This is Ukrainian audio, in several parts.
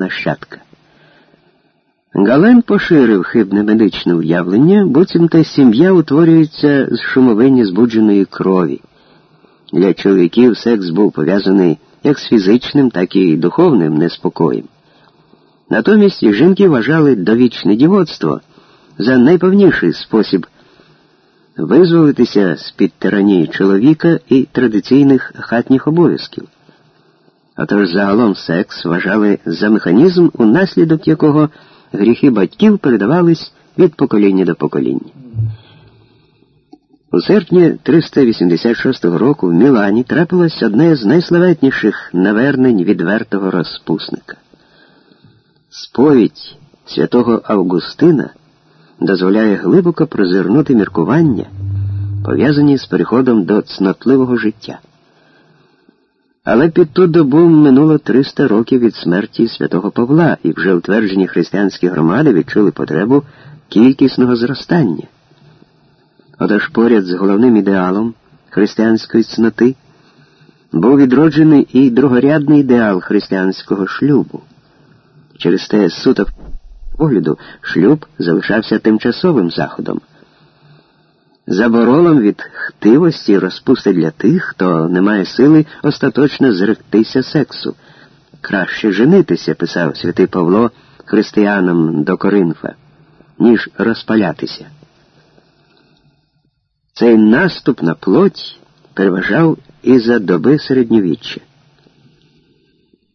нащадка. Гален поширив хибне медичне уявлення, буцімто сім'я утворюється з шумовині збудженої крові. Для чоловіків секс був пов'язаний як з фізичним, так і духовним неспокоєм. Натомість жінки вважали довічне дівоцтво за найповніший спосіб визволитися з під тиранії чоловіка і традиційних хатніх обов'язків. Отож загалом секс вважали за механізм, унаслідок якого гріхи батьків передавались від покоління до покоління. У серпні 386 року в Мілані трапилось одне з найславетніших навернень відвертого розпусника. Сповідь святого Августина дозволяє глибоко прозирнути міркування, пов'язані з переходом до цнотливого життя. Але під ту добу минуло 300 років від смерті святого Павла, і вже утверджені християнські громади відчули потребу кількісного зростання. Отож поряд з головним ідеалом християнської цноти був відроджений і другорядний ідеал християнського шлюбу. Через те суто погляду шлюб залишався тимчасовим заходом. Заборолом від хтивості розпусти для тих, хто не має сили остаточно зректися сексу. Краще женитися, писав святий Павло християнам до Коринфа, ніж розпалятися. Цей наступ на плоть переважав і за доби середньовіччя.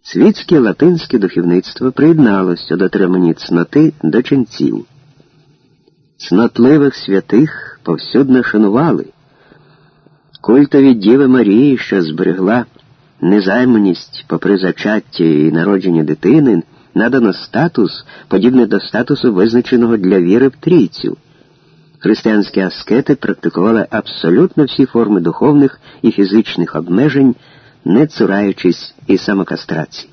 Світське латинське духовництво приєдналося до тримані цноти до ченців. Цнотливих святих повсюдно шанували. Культові Діви Марії, що зберегла незайманість попри зачаття і народження дитини, надано статус, подібний до статусу, визначеного для віри в трійцю. Християнські аскети практикували абсолютно всі форми духовних і фізичних обмежень, не цураючись і самокастрації.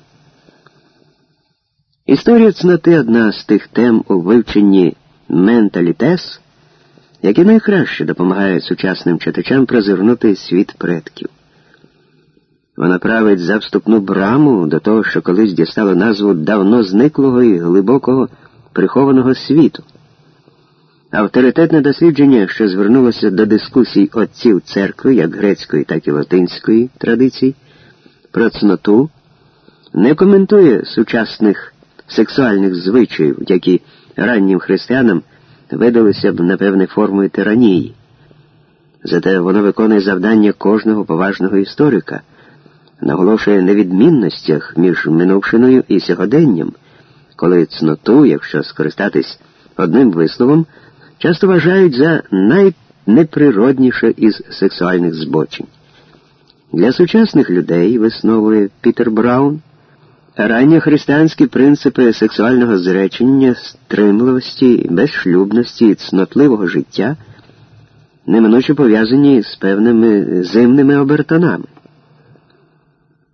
Історія цноти одна з тих тем у вивченні менталітес, які найкраще допомагають сучасним читачам прозирнути світ предків. Вона править за вступну браму до того, що колись дістало назву давно зниклого і глибокого прихованого світу. Авторитетне дослідження, що звернулося до дискусій отців церкви, як грецької, так і латинської традицій, про цноту, не коментує сучасних сексуальних звичаїв, які раннім християнам видалися б, напевне, формою тиранії. Зате воно виконує завдання кожного поважного історика, наголошує на відмінностях між минувшиною і сьогоденням, коли цноту, якщо скористатись одним висловом, часто вважають за найнеприродніше із сексуальних збочень. Для сучасних людей, висновує Пітер Браун, ранні християнські принципи сексуального зречення, стримливості, безшлюбності і цнотливого життя неминуче пов'язані з певними зимними обертонами.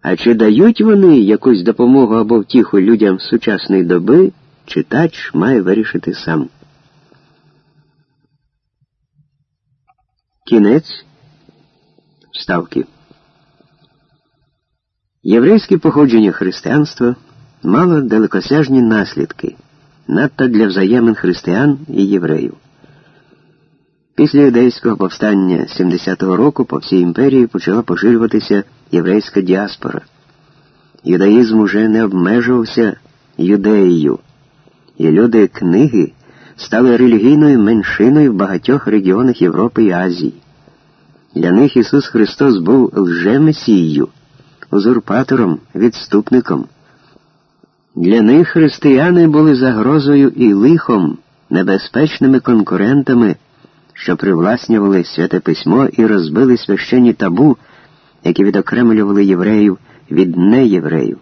А чи дають вони якусь допомогу або втіху людям сучасної доби, читач має вирішити сам. Кінець вставки. Єврейське походження християнства мало далекосяжні наслідки, надто для взаємин християн і євреїв. Після юдейського повстання 70-го року по всій імперії почала поширюватися єврейська діаспора. Юдаїзм уже не обмежувався юдеєю, і люди книги стали релігійною меншиною в багатьох регіонах Європи і Азії. Для них Ісус Христос був лжемесією, узурпатором, відступником. Для них християни були загрозою і лихом, небезпечними конкурентами, що привласнювали святе письмо і розбили священні табу, які відокремлювали євреїв від неєвреїв.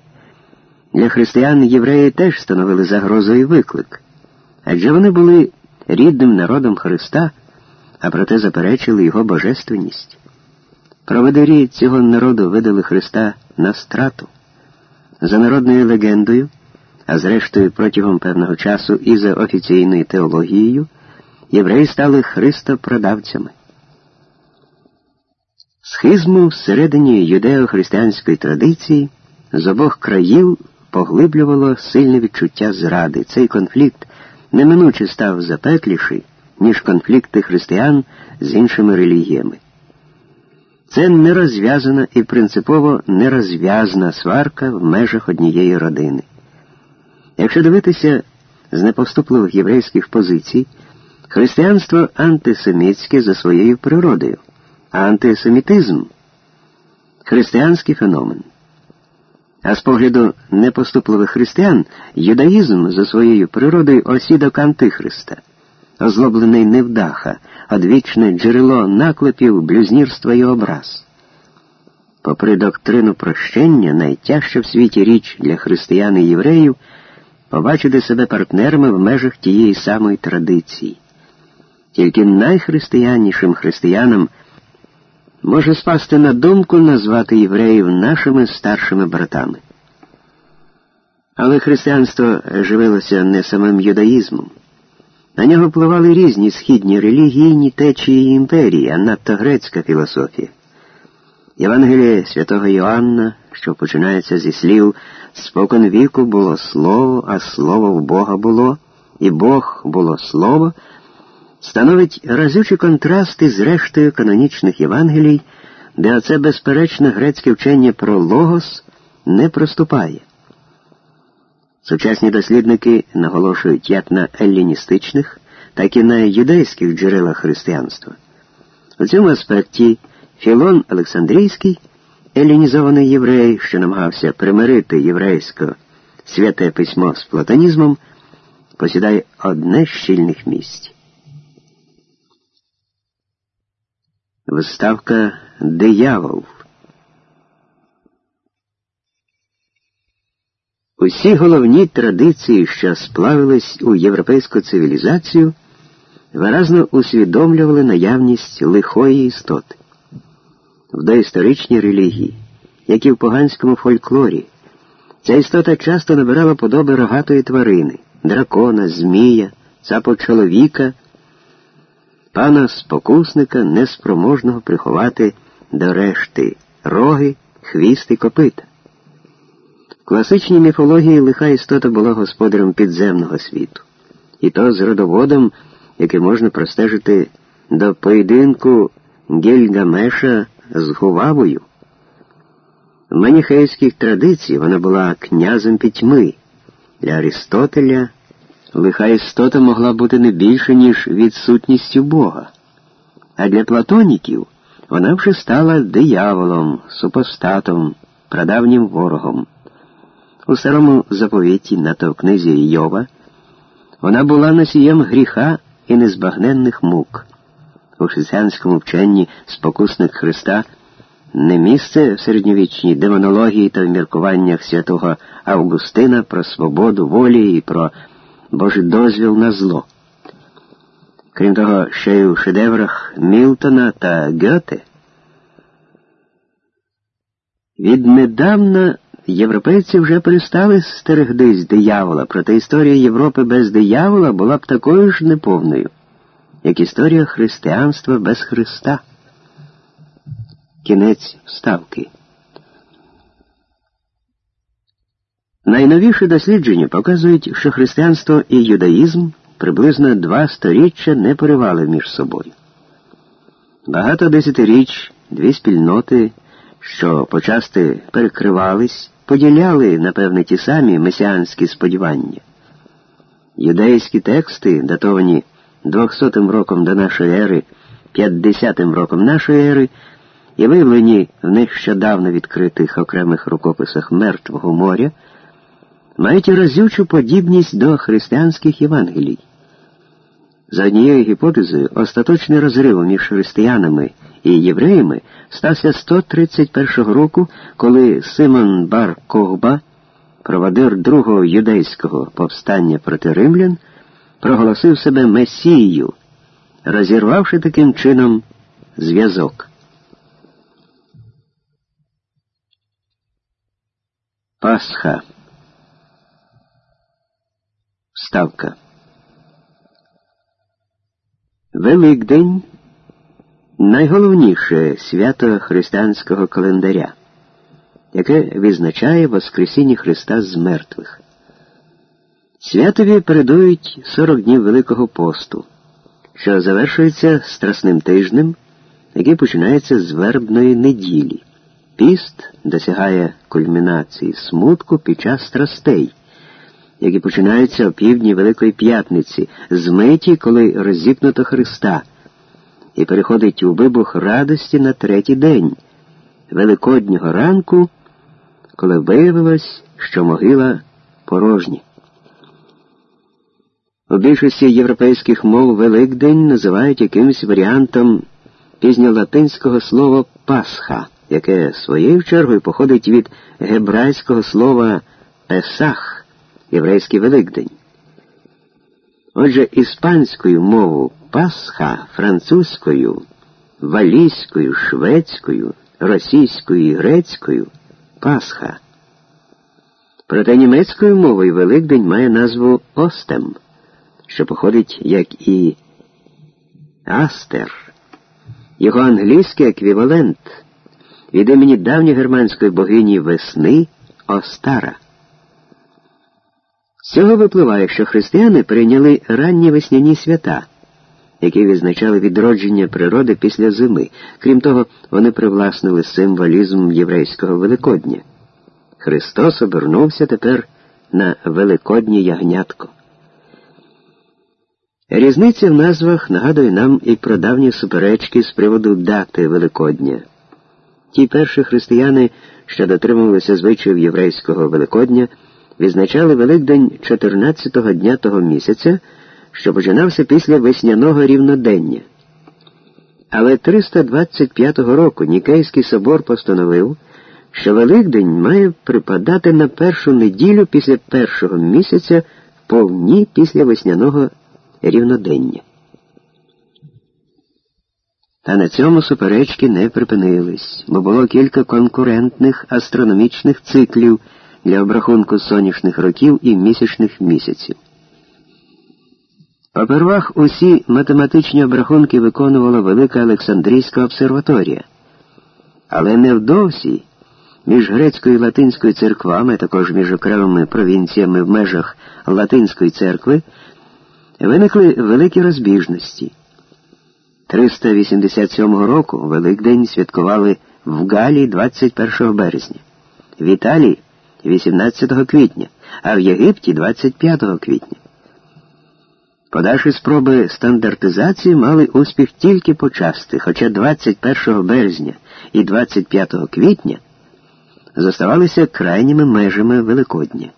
Для християн євреї теж становили загрозу і виклик, адже вони були рідним народом Христа, а проте заперечили його божественність. Проведері цього народу видали Христа на страту. За народною легендою, а зрештою протягом певного часу і за офіційною теологією, євреї стали христопродавцями. Схизму всередині юдео-християнської традиції з обох країв поглиблювало сильне відчуття зради. Цей конфлікт неминуче став запекліший, ніж конфлікти християн з іншими релігіями. Це нерозв'язана і принципово нерозв'язна сварка в межах однієї родини. Якщо дивитися з непоступливих єврейських позицій, християнство антисемітське за своєю природою, а антисемітизм християнський феномен. А з погляду непоступливих християн, юдаїзм за своєю природою осідок Антихриста, озлоблений невдаха, одвічне джерело наклепів, блюзнірства і образ. Попри доктрину прощення, найтяжча в світі річ для християн і євреїв побачити себе партнерами в межах тієї самої традиції. Тільки найхристияннішим християнам може спасти на думку назвати євреїв нашими старшими братами. Але християнство живилося не самим юдаїзмом. На нього впливали різні східні релігійні течії імперії, а надто грецька філософія. Євангеліє святого Йоанна, що починається зі слів спокон віку було слово, а слово в Бога було, і Бог було слово становить разючі контрасти з рештою канонічних Євангелій, де оце безперечне грецьке вчення про логос не проступає. Сучасні дослідники наголошують як на елліністичних, так і на юдейських джерелах християнства. У цьому аспекті Філон Олександрійський, елінізований єврей, що намагався примирити єврейське святе письмо з платонізмом, посідає одне з щільних місць. Виставка диявол. Усі головні традиції, що сплавились у європейську цивілізацію, виразно усвідомлювали наявність лихої істоти в доісторичній релігії, як і в поганському фольклорі. Ця істота часто набирала подоби рогатої тварини, дракона, змія, цапо чоловіка пана спокусника, неспроможного приховати до решти роги, хвіст і копита. Класичній міфології лиха істота була господарем підземного світу, і то з родоводом, який можна простежити до поєдинку Гільгамеша з Гувавою. В маніхейських традицій вона була князем пітьми, для Аристотеля лиха істота могла бути не більше, ніж відсутністю Бога. А для платоніків вона вже стала дияволом, супостатом, прадавнім ворогом. У старому заповіті нато в книзі Йова вона була носієм гріха і незбагненних мук. У християнському вченні спокусник Христа не місце в середньовічній демонології та в міркуваннях святого Августина про свободу волі і про Божий дозвіл на зло. Крім того, ще й у шедеврах Мілтона та Гьоте. Віднедавна європейці вже перестали стерегдись диявола, проте історія Європи без диявола була б такою ж неповною, як історія християнства без Христа. Кінець вставки. Найновіші дослідження показують, що християнство і юдаїзм приблизно два сторіччя не поривали між собою. Багато десятиріч дві спільноти, що почасти перекривались, поділяли, напевне, ті самі месіанські сподівання. Юдейські тексти, датовані 200 роком до нашої ери, 50 роком нашої ери, і виявлені в нещодавно відкритих окремих рукописах Мертвого моря мають разючу подібність до християнських Євангелій. За однією гіпотезою, остаточний розрив між християнами і євреями стався 131 року, коли Симон Бар Когба, проводир другого юдейського повстання проти римлян, проголосив себе Месією, розірвавши таким чином зв'язок. Пасха Ставка. Великдень найголовніше свято християнського календаря, яке відзначає Воскресіння Христа з мертвих. Святові передують 40 днів Великого посту, що завершується страсним тижнем, який починається з вербної неділі. Піст досягає кульмінації смутку під час страстей, які починаються о півдні Великої П'ятниці, з миті, коли розіпнуто Христа, і переходить у вибух радості на третій день, Великоднього ранку, коли виявилось, що могила порожня. У більшості європейських мов Великдень називають якимось варіантом пізньолатинського слова Пасха, яке своєю чергою походить від гебрайського слова Песах, єврейський Великдень. Отже, іспанською мову Пасха, французькою, валійською, шведською, російською і грецькою Пасха. Проте німецькою мовою Великдень має назву Остем що походить як і Астер, його англійський еквівалент від імені давньогерманської богині весни Остара. З цього випливає, що християни прийняли ранні весняні свята, які відзначали відродження природи після зими. Крім того, вони привласнили символізм єврейського Великодня. Христос обернувся тепер на Великоднє ягнятко. Різниця в назвах нагадує нам і про давні суперечки з приводу дати Великодня. Ті перші християни, що дотримувалися звичаїв єврейського Великодня, відзначали Великдень 14-го дня того місяця, що починався після весняного рівнодення. Але 325 року Нікейський собор постановив, що Великдень має припадати на першу неділю після першого місяця повні після весняного рівнодення. Та на цьому суперечки не припинились, бо було кілька конкурентних астрономічних циклів для обрахунку сонячних років і місячних місяців. Попервах усі математичні обрахунки виконувала Велика Олександрійська обсерваторія, але невдовзі між грецькою і латинською церквами, а також між окремими провінціями в межах Латинської церкви, виникли великі розбіжності. 387 року Великдень святкували в Галі 21 березня, в Італії 18 квітня, а в Єгипті 25 квітня. Подальші спроби стандартизації мали успіх тільки почасти, хоча 21 березня і 25 квітня зоставалися крайніми межами Великодня.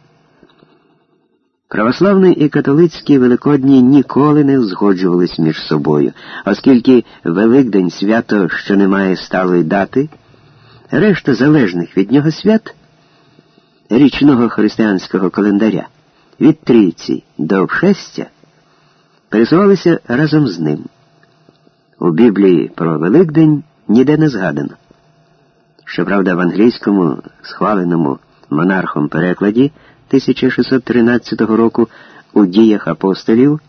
Православний і католицькі великодні ніколи не узгоджувались між собою, оскільки Великдень свято, що не має сталої дати, решта залежних від нього свят річного християнського календаря від трійці до обшестя пересувалися разом з ним. У Біблії про Великдень ніде не згадано. Щоправда, в англійському схваленому монархом перекладі 1613 року у діях апостолів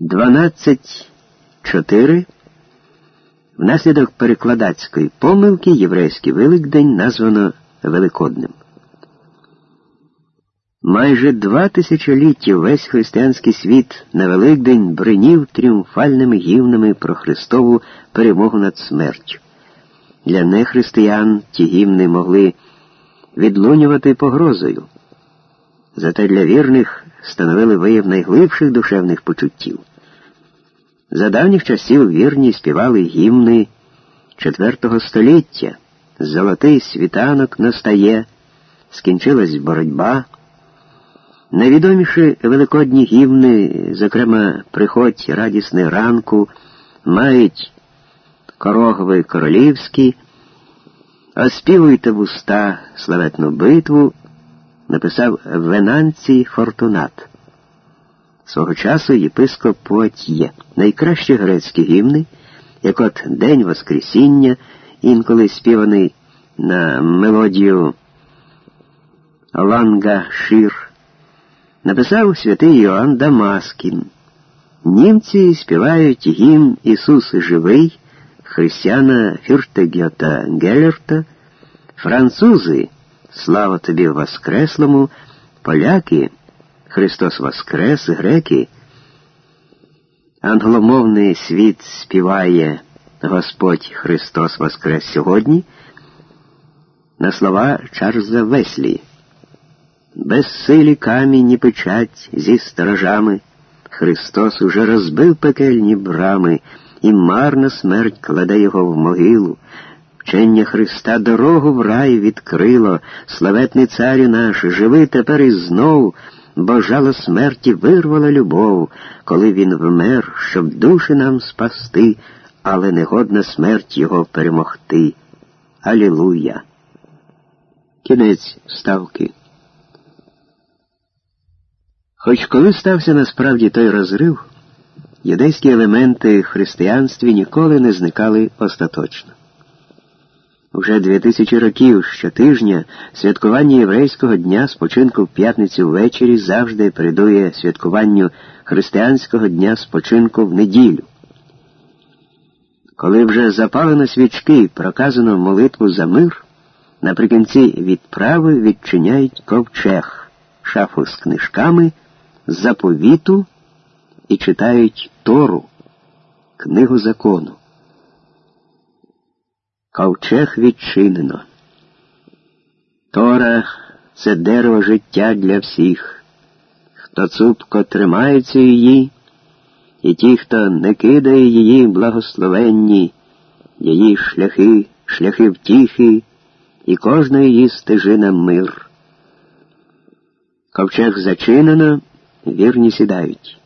12.4 внаслідок перекладацької помилки єврейський Великдень названо Великодним. Майже два тисячоліття весь християнський світ на Великдень бринів тріумфальними гімнами про Христову перемогу над смертю. Для нехристиян ті гімни могли відлунювати погрозою. Зате для вірних становили вияв найглибших душевних почуттів. За давніх часів вірні співали гімни IV століття. Золотий світанок настає, скінчилась боротьба. Найвідоміші великодні гімни, зокрема, приходь радісний ранку, мають корогви королівські. Оспівуйте вуста славетну битву, написав Венанцій Фортунат. Свого часу єпископ Пуатьє. Найкращі грецькі гімни, як от День Воскресіння, інколи співаний на мелодію Ланга Шир, написав святий Йоанн Дамаскін. Німці співають гімн Ісус живий християна Фюртегета Геллерта Французи, слава тобі Воскреслому, поляки, Христос Воскрес, греки. Англомовний світ співає Господь Христос Воскрес сьогодні на слова Чарльза Веслі. Безсилі камінь і печать зі сторожами. Христос уже розбив пекельні брами, і марна смерть кладе його в могилу. Вчення Христа дорогу в рай відкрило, славетний царю наш, живи тепер і знов, бо жало смерті вирвала любов, коли він вмер, щоб душі нам спасти, але негодна смерть його перемогти. Алілуя. Кінець ставки. Хоч коли стався насправді той розрив, юдейські елементи в християнстві ніколи не зникали остаточно. Уже дві тисячі років щотижня святкування єврейського дня спочинку в п'ятницю ввечері завжди передує святкуванню християнського дня спочинку в неділю. Коли вже запалено свічки проказано молитву за мир, наприкінці відправи відчиняють ковчег, шафу з книжками, заповіту і читають Тору, книгу закону. Ковчег відчинено. Тора це дерево життя для всіх, хто цупко тримається її, і ті, хто не кидає її благословенні, її шляхи, шляхи втіхи, і кожна її стежина мир. Ковчег зачинено, вірні сідають.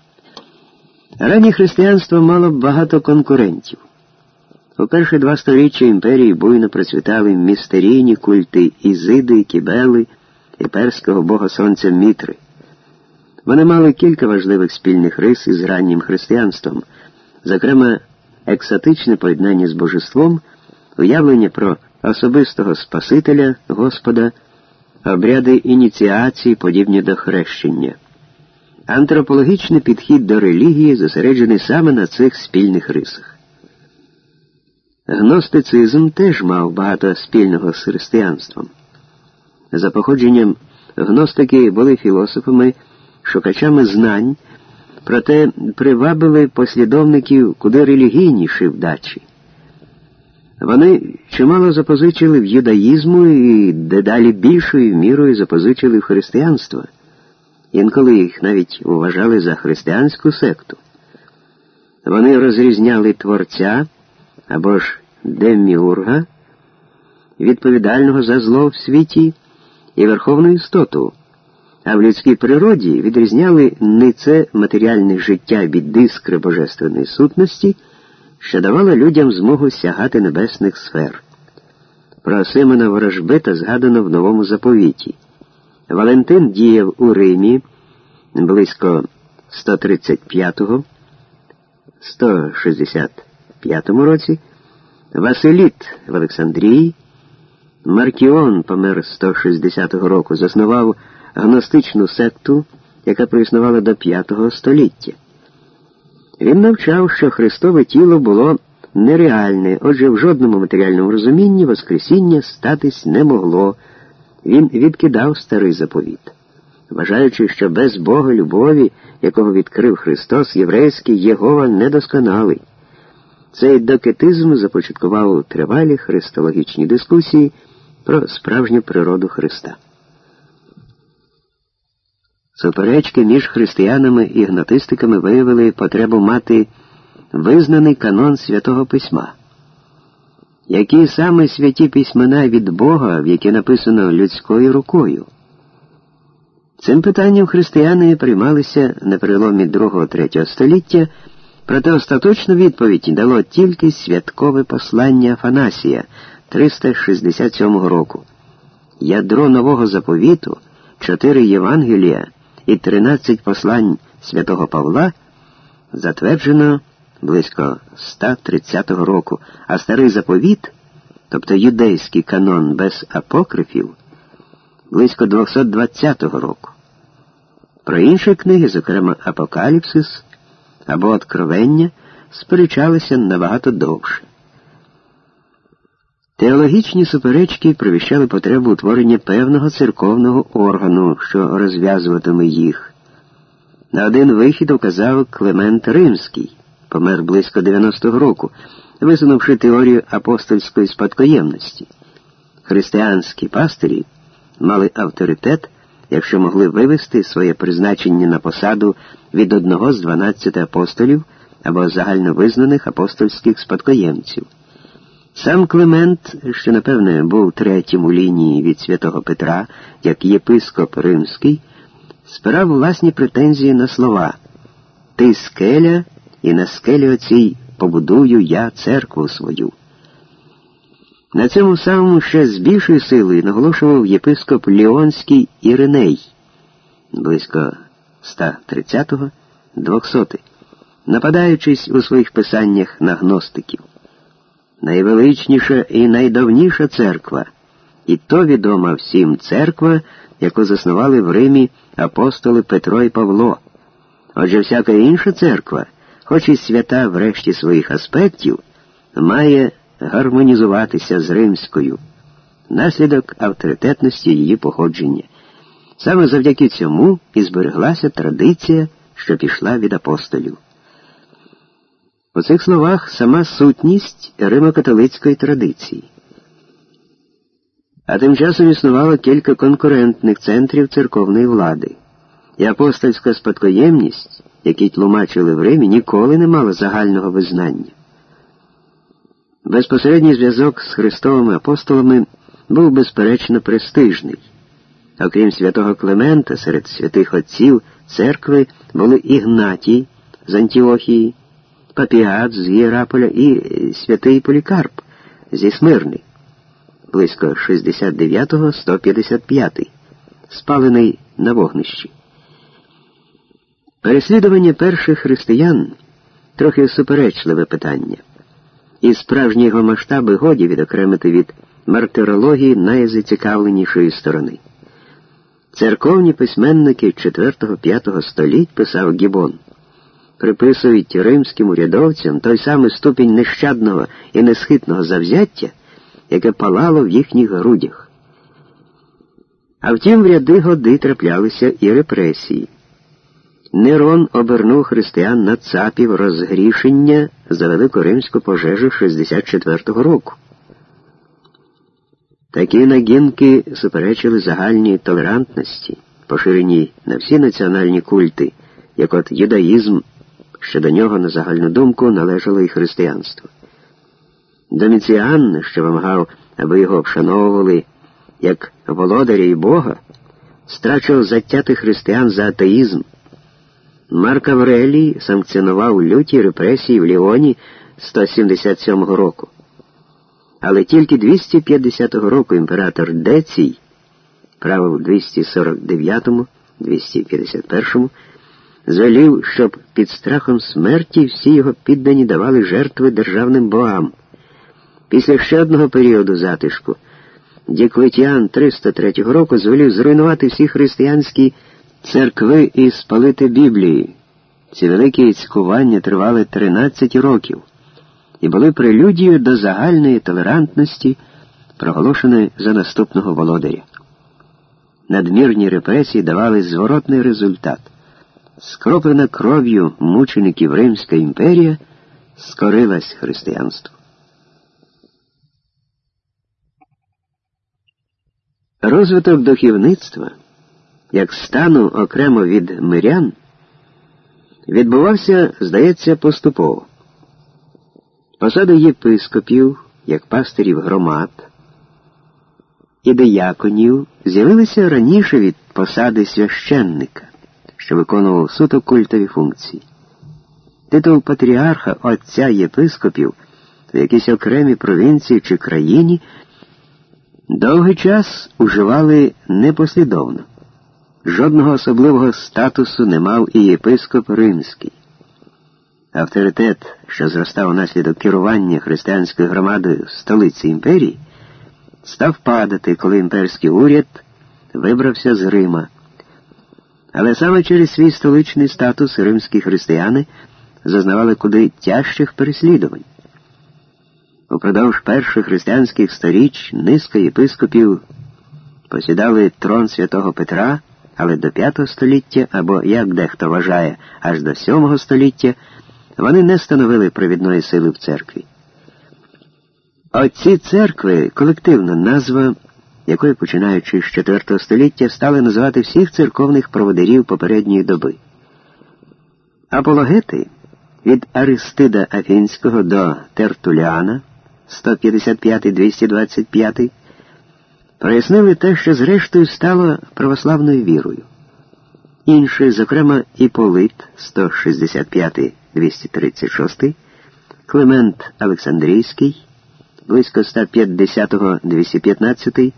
Раннє християнство мало багато конкурентів. У перші два століття імперії буйно процвітали містерійні культи Ізиди, Кібели і перського бога сонця Мітри. Вони мали кілька важливих спільних рис із раннім християнством, зокрема, екзотичне поєднання з божеством, уявлення про особистого Спасителя Господа, обряди ініціації, подібні до хрещення. Антропологічний підхід до релігії зосереджений саме на цих спільних рисах. Гностицизм теж мав багато спільного з християнством. За походженням гностики були філософами, шукачами знань, проте привабили послідовників куди релігійніші вдачі. Вони чимало запозичили в юдаїзму і дедалі більшою мірою запозичили в християнство, інколи їх навіть вважали за християнську секту. Вони розрізняли Творця або ж деміурга, відповідального за зло в світі і верховну істоту, а в людській природі відрізняли не це матеріальне життя від іскри божественної сутності, що давало людям змогу сягати небесних сфер. Про Симона Ворожбита згадано в новому заповіті. Валентин діяв у Римі близько 135-го, 165 році, Василіт в Олександрії, Маркіон помер 160-го року, заснував гностичну секту, яка проіснувала до V століття. Він навчав, що Христове тіло було нереальне, отже, в жодному матеріальному розумінні Воскресіння статись не могло. Він відкидав старий заповіт, вважаючи, що без Бога любові, якого відкрив Христос, єврейський Єгова недосконалий. Цей докетизм започаткував тривалі христологічні дискусії про справжню природу Христа. Суперечки між християнами і гнатистиками виявили потребу мати визнаний канон святого письма. Які саме святі письмена від Бога, в які написано людською рукою? Цим питанням християни приймалися на переломі 2-3 століття. Проте остаточну відповідь дало тільки святкове послання Афанасія 367 року. Ядро нового заповіту, чотири Євангелія і 13 послань святого Павла затверджено близько 130 року, а старий заповіт, тобто юдейський канон без апокрифів, близько 220 року. Про інші книги, зокрема Апокаліпсис, або откровення сперечалися набагато довше. Теологічні суперечки провіщали потребу утворення певного церковного органу, що розв'язуватиме їх. На один вихід указав Клемент Римський, помер близько 90-го року, висунувши теорію апостольської спадкоємності. Християнські пастирі мали авторитет, якщо могли вивести своє призначення на посаду від одного з 12 апостолів або загальновизнаних апостольських спадкоємців. Сам Климент, що, напевне, був третім у лінії від святого Петра, як єпископ римський, спирав власні претензії на слова Ти скеля, і на скелі оцій побудую я церкву свою. На цьому самому ще з більшою силою наголошував єпископ Ліонський Іриней близько 130-200, нападаючись у своїх писаннях на гностиків найвеличніша і найдавніша церква, і то відома всім церква, яку заснували в Римі апостоли Петро і Павло. Отже, всяка інша церква, хоч і свята в решті своїх аспектів, має гармонізуватися з римською, наслідок авторитетності її походження. Саме завдяки цьому і збереглася традиція, що пішла від апостолів. У цих словах сама сутність римокатолицької традиції. А тим часом існувало кілька конкурентних центрів церковної влади, і апостольська спадкоємність, які тлумачили в Римі, ніколи не мала загального визнання. Безпосередній зв'язок з Христовими апостолами був безперечно престижний. Окрім святого Клемента, серед святих отців церкви були Ігнатій з Антіохії. Папіат з Єраполя і святий Полікарп. Зі Смирни, близько 69-го 155 спалений на вогнищі. Переслідування перших християн трохи суперечливе питання, і справжні його масштаби годі відокремити від мартирології найзацікавленішої сторони. Церковні письменники 4-5 століть писав Гібон приписують римським урядовцям той самий ступінь нещадного і несхитного завзяття, яке палало в їхніх грудях. А втім, в ряди годи траплялися і репресії. Нерон обернув християн на цапів розгрішення за велику римську пожежу 64-го року. Такі нагінки суперечили загальній толерантності, поширеній на всі національні культи, як от юдаїзм що до нього, на загальну думку, належало і християнство. Доміціан, що вимагав, аби його вшановували як володаря і Бога, страчував затятих християн за атеїзм. Марк Аврелій санкціонував люті репресії в Ліоні 177 року. Але тільки 250 року імператор Децій, правив 249-251 звелів, щоб під страхом смерті всі його піддані давали жертви державним богам. Після ще одного періоду затишку Діклетіан 303 року звелів зруйнувати всі християнські церкви і спалити Біблії. Ці великі цькування тривали 13 років і були прелюдією до загальної толерантності, проголошеної за наступного володаря. Надмірні репресії давали зворотний результат скроплена кров'ю мучеників Римська імперія, скорилась християнству. Розвиток духовництва, як стану окремо від мирян, відбувався, здається, поступово. Посади єпископів, як пастирів громад і дияконів з'явилися раніше від посади священника що виконував суто культові функції. Титул патріарха отця єпископів в якійсь окремій провінції чи країні довгий час уживали непослідовно. Жодного особливого статусу не мав і єпископ римський. Авторитет, що зростав унаслідок керування християнською громадою в столиці імперії, став падати, коли імперський уряд вибрався з Рима. Але саме через свій столичний статус римські християни зазнавали куди тяжчих переслідувань. Упродовж перших християнських сторіч низка єпископів посідали трон святого Петра, але до V століття, або, як дехто вважає, аж до VII століття, вони не становили провідної сили в церкві. Отці церкви колективна назва, якою, починаючи з IV століття, стали називати всіх церковних проводирів попередньої доби. Апологети від Аристида Афінського до Тертуліана 155-225 прояснили те, що зрештою стало православною вірою. Інші, зокрема, Іполит 165-236, Климент Олександрійський, близько 150-215,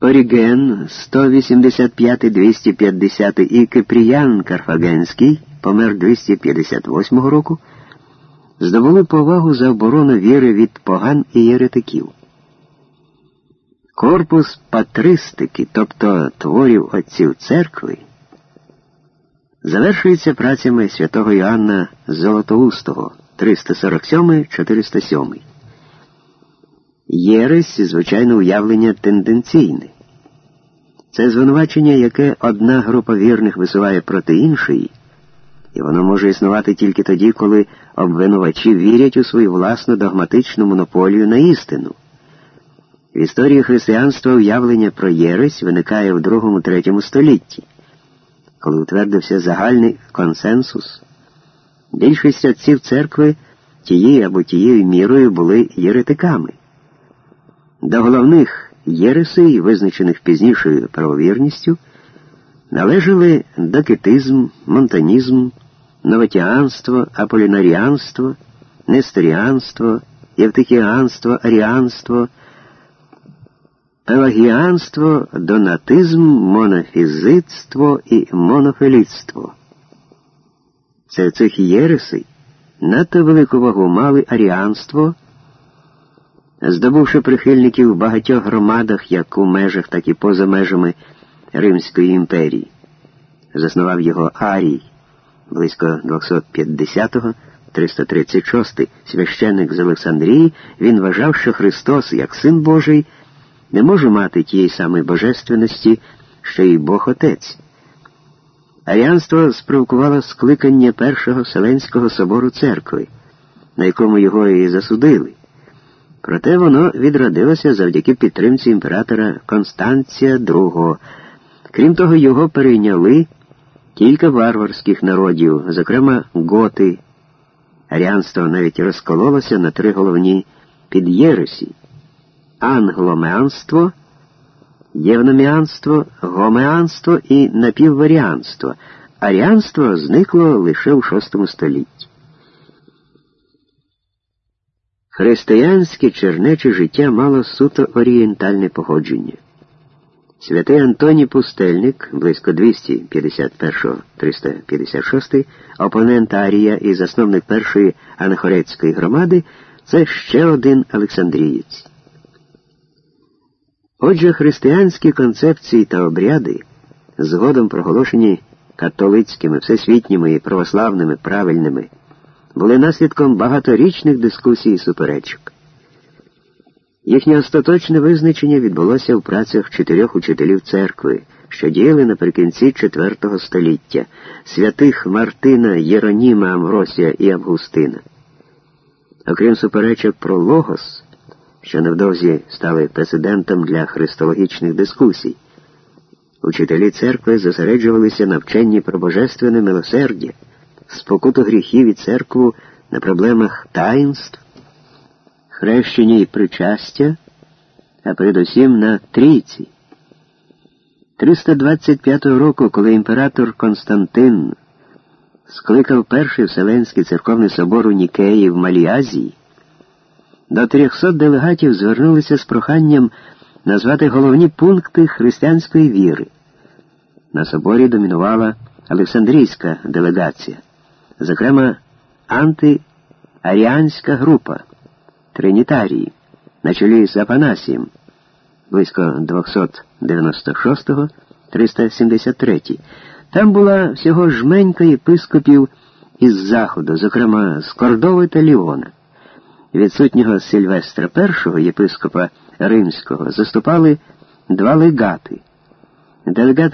Оріген 185-250 і Кипріян Карфагенський, помер 258 року, здобули повагу за оборону віри від поган і єретиків. Корпус патристики, тобто творів отців церкви, завершується працями святого Іоанна Золотоустого 347-407. Єресь, звичайно, уявлення тенденційне. Це звинувачення, яке одна група вірних висуває проти іншої, і воно може існувати тільки тоді, коли обвинувачі вірять у свою власну догматичну монополію на істину. В історії християнства уявлення про Єресь виникає в другому-третьому столітті, коли утвердився загальний консенсус. Більшість отців церкви тією або тією мірою були єретиками. До головних єресей, визначених пізнішою правовірністю, належали докетизм, монтанізм, новотіанство, аполінаріанство, несторіанство, євтихіанство, аріанство, пелагіанство, донатизм, монофізитство і монофелітство. Серед цих єресей надто велику вагу мали аріанство, здобувши прихильників в багатьох громадах як у межах, так і поза межами Римської імперії. Заснував його Арій близько 250-го, 336 священник з Олександрії, він вважав, що Христос, як Син Божий, не може мати тієї самої божественності, що й Бог Отець. Аріанство спровокувало скликання Першого Вселенського собору церкви, на якому його і засудили. Проте воно відродилося завдяки підтримці імператора Констанція II. Крім того, його перейняли кілька варварських народів, зокрема готи. Аріанство навіть розкололося на три головні підєресі англомеанство, євноміанство, гомеанство і напівваріанство. Аріанство зникло лише у VI столітті. Християнське чернече життя мало суто орієнтальне походження. Святий Антоній Пустельник, близько 251-356, опонент Арія і засновник першої анахорецької громади, це ще один Олександрієць. Отже, християнські концепції та обряди, згодом проголошені католицькими, всесвітніми і православними правильними, були наслідком багаторічних дискусій і суперечок. Їхнє остаточне визначення відбулося в працях чотирьох учителів церкви, що діяли наприкінці IV століття святих Мартина, Єроніма, Амвросія і Августина. Окрім суперечок про Логос, що невдовзі стали прецедентом для христологічних дискусій. Учителі церкви зосереджувалися на вченні про божественне милосердя, спокуту гріхів і церкву на проблемах таїнств, хрещення і причастя, а передусім на трійці. 325 року, коли імператор Константин скликав перший Вселенський церковний собор у Нікеї в Малій Азії, до 300 делегатів звернулися з проханням назвати головні пункти християнської віри. На соборі домінувала Олександрійська делегація, зокрема антиаріанська група Тринітарії на чолі з Апанасієм близько 296-373. Там була всього жменька єпископів із заходу, зокрема з Кордови та Ліона. Відсутнього Сильвестра І, єпископа Римського, заступали два легати. Делегати